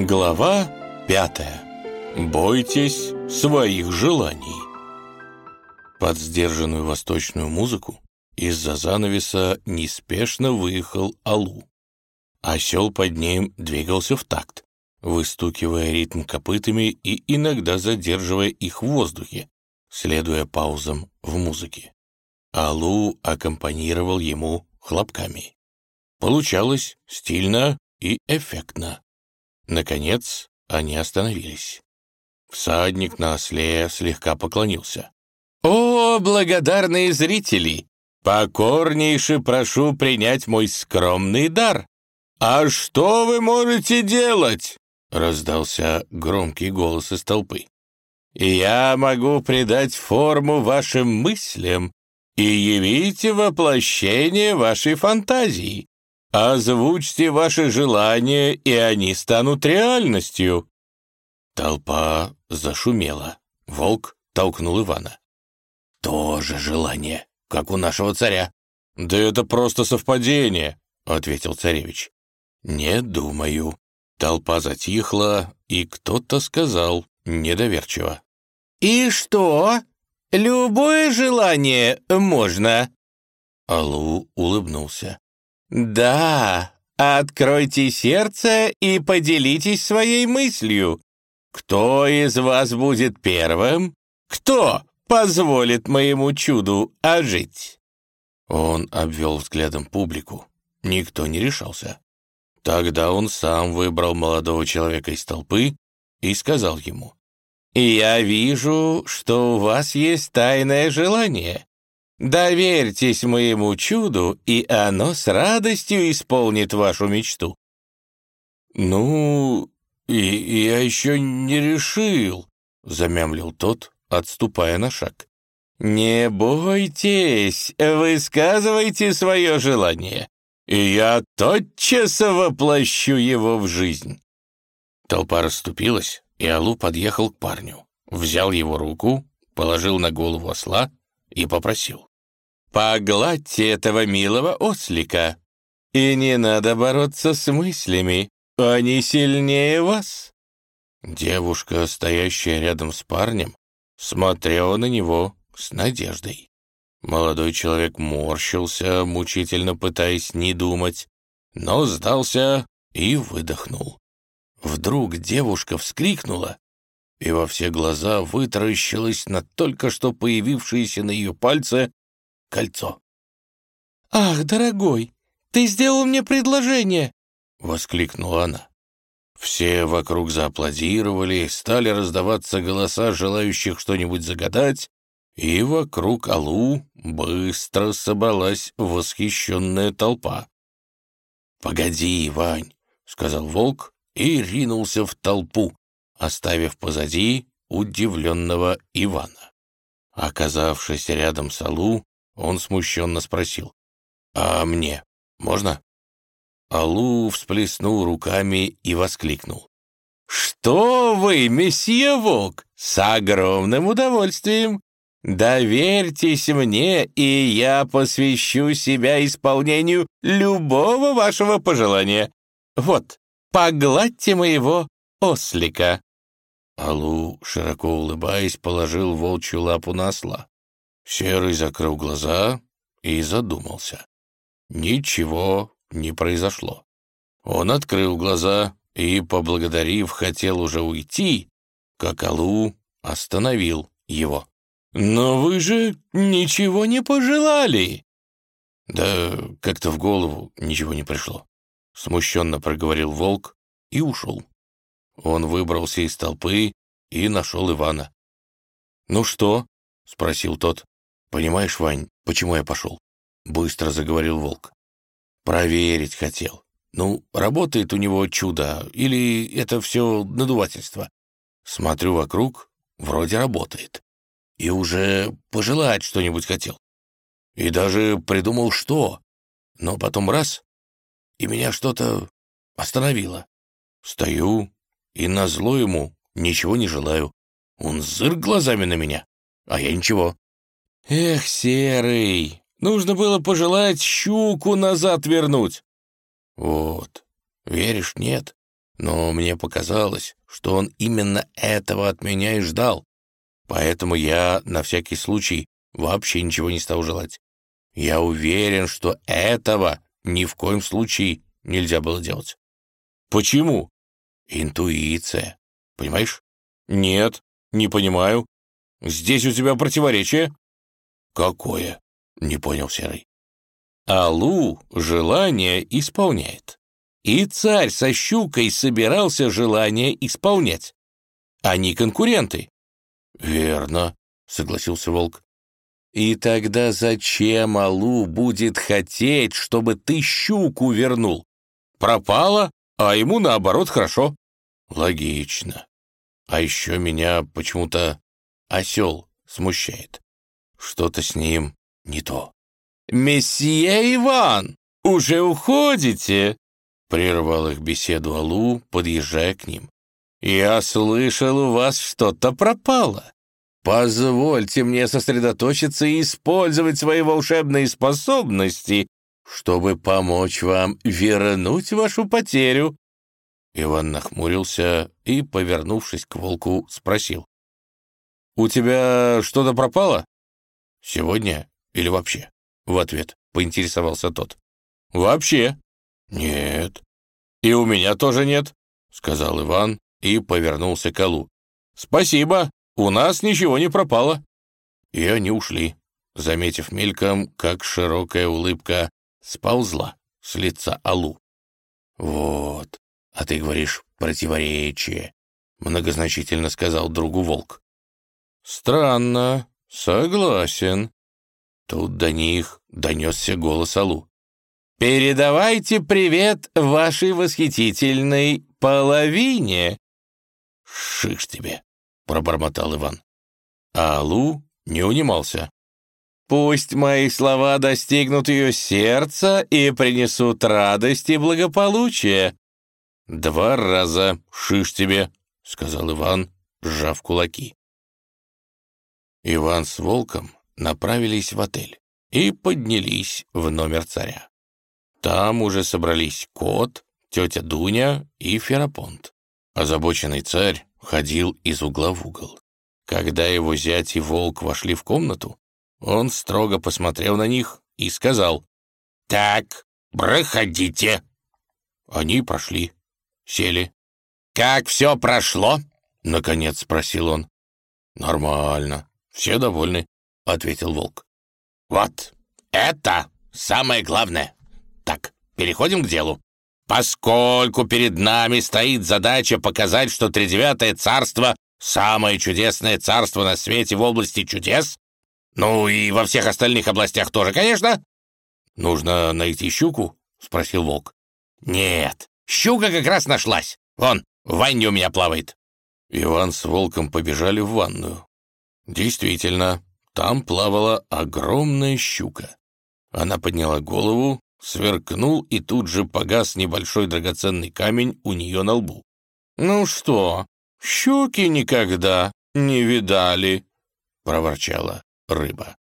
Глава пятая. Бойтесь своих желаний. Под сдержанную восточную музыку из-за занавеса неспешно выехал Алу. Осел под ним двигался в такт, выстукивая ритм копытами и иногда задерживая их в воздухе, следуя паузам в музыке. Алу аккомпанировал ему хлопками. Получалось стильно и эффектно. Наконец, они остановились. Всадник на осле слегка поклонился. «О, благодарные зрители! Покорнейше прошу принять мой скромный дар! А что вы можете делать?» Раздался громкий голос из толпы. «Я могу придать форму вашим мыслям и явить воплощение вашей фантазии. Озвучьте ваши желания, и они станут реальностью». Толпа зашумела. Волк толкнул Ивана. «Тоже желание, как у нашего царя». «Да это просто совпадение», — ответил царевич. «Не думаю». Толпа затихла, и кто-то сказал недоверчиво. «И что? Любое желание можно?» Алу улыбнулся. «Да, откройте сердце и поделитесь своей мыслью. Кто из вас будет первым? Кто позволит моему чуду ожить?» Он обвел взглядом публику. Никто не решался. Тогда он сам выбрал молодого человека из толпы и сказал ему, «Я вижу, что у вас есть тайное желание. Доверьтесь моему чуду, и оно с радостью исполнит вашу мечту». «Ну, и, и я еще не решил», — замямлил тот, отступая на шаг. «Не бойтесь, высказывайте свое желание, и я тотчас воплощу его в жизнь». Толпа расступилась, и Алу подъехал к парню, взял его руку, положил на голову осла и попросил. Погладьте этого милого ослика. И не надо бороться с мыслями, они сильнее вас». Девушка, стоящая рядом с парнем, смотрела на него с надеждой. Молодой человек морщился, мучительно пытаясь не думать, но сдался и выдохнул. Вдруг девушка вскрикнула и во все глаза вытаращилась на только что появившееся на ее пальце кольцо. «Ах, дорогой, ты сделал мне предложение!» — воскликнула она. Все вокруг зааплодировали, стали раздаваться голоса желающих что-нибудь загадать, и вокруг Алу быстро собралась восхищенная толпа. «Погоди, Вань», — сказал волк и ринулся в толпу, оставив позади удивленного Ивана. Оказавшись рядом с Алу, он смущенно спросил. «А мне можно?» Алу всплеснул руками и воскликнул. «Что вы, месье Волк, с огромным удовольствием! Доверьтесь мне, и я посвящу себя исполнению любого вашего пожелания. Вот, погладьте моего ослика». Алу, широко улыбаясь, положил волчью лапу на осла. Серый закрыл глаза и задумался. Ничего не произошло. Он открыл глаза и, поблагодарив, хотел уже уйти, как Алу остановил его. «Но вы же ничего не пожелали!» Да как-то в голову ничего не пришло. Смущенно проговорил волк и ушел. Он выбрался из толпы и нашел Ивана. «Ну что?» — спросил тот. «Понимаешь, Вань, почему я пошел?» — быстро заговорил волк. «Проверить хотел. Ну, работает у него чудо, или это все надувательство? Смотрю вокруг, вроде работает. И уже пожелать что-нибудь хотел. И даже придумал, что. Но потом раз, и меня что-то остановило. Стою, и назло ему ничего не желаю. Он зырк глазами на меня, а я ничего. «Эх, Серый, нужно было пожелать щуку назад вернуть». «Вот, веришь, нет? но мне показалось, что он именно этого от меня и ждал. Поэтому я на всякий случай вообще ничего не стал желать. Я уверен, что этого ни в коем случае нельзя было делать. Почему? Интуиция. Понимаешь? Нет, не понимаю. Здесь у тебя противоречие. Какое? Не понял Серый. Алу желание исполняет. И царь со щукой собирался желание исполнять. Они конкуренты. «Верно», — согласился волк. «И тогда зачем Алу будет хотеть, чтобы ты щуку вернул? Пропала, а ему, наоборот, хорошо». «Логично. А еще меня почему-то осел смущает. Что-то с ним не то». «Месье Иван, уже уходите?» Прервал их беседу Алу, подъезжая к ним. «Я слышал, у вас что-то пропало. Позвольте мне сосредоточиться и использовать свои волшебные способности, чтобы помочь вам вернуть вашу потерю». Иван нахмурился и, повернувшись к волку, спросил. «У тебя что-то пропало? Сегодня или вообще?» В ответ поинтересовался тот. «Вообще?» «Нет». «И у меня тоже нет», — сказал Иван и повернулся к Алу. «Спасибо, у нас ничего не пропало». И они ушли, заметив мельком, как широкая улыбка сползла с лица Алу. «Вот, а ты говоришь противоречие», — многозначительно сказал другу волк. «Странно, согласен». Тут до них донесся голос Алу. «Передавайте привет вашей восхитительной половине!» «Шиш тебе!» — пробормотал Иван. А Алу не унимался. «Пусть мои слова достигнут ее сердца и принесут радость и благополучие!» «Два раза шиш тебе!» — сказал Иван, сжав кулаки. Иван с Волком направились в отель и поднялись в номер царя. Там уже собрались кот, тетя Дуня и Ферапонт. Озабоченный царь ходил из угла в угол. Когда его зять и волк вошли в комнату, он строго посмотрел на них и сказал «Так, проходите». Они прошли, сели. «Как все прошло?» — наконец спросил он. «Нормально, все довольны», — ответил волк. «Вот, это самое главное. Так, переходим к делу. Поскольку перед нами стоит задача показать, что тридевятое царство — самое чудесное царство на свете в области чудес, ну и во всех остальных областях тоже, конечно. «Нужно найти щуку?» — спросил волк. «Нет, щука как раз нашлась. Вон, в ванне у меня плавает». Иван с волком побежали в ванную. Действительно, там плавала огромная щука. Она подняла голову Сверкнул и тут же погас небольшой драгоценный камень у нее на лбу. «Ну что, щуки никогда не видали?» — проворчала рыба.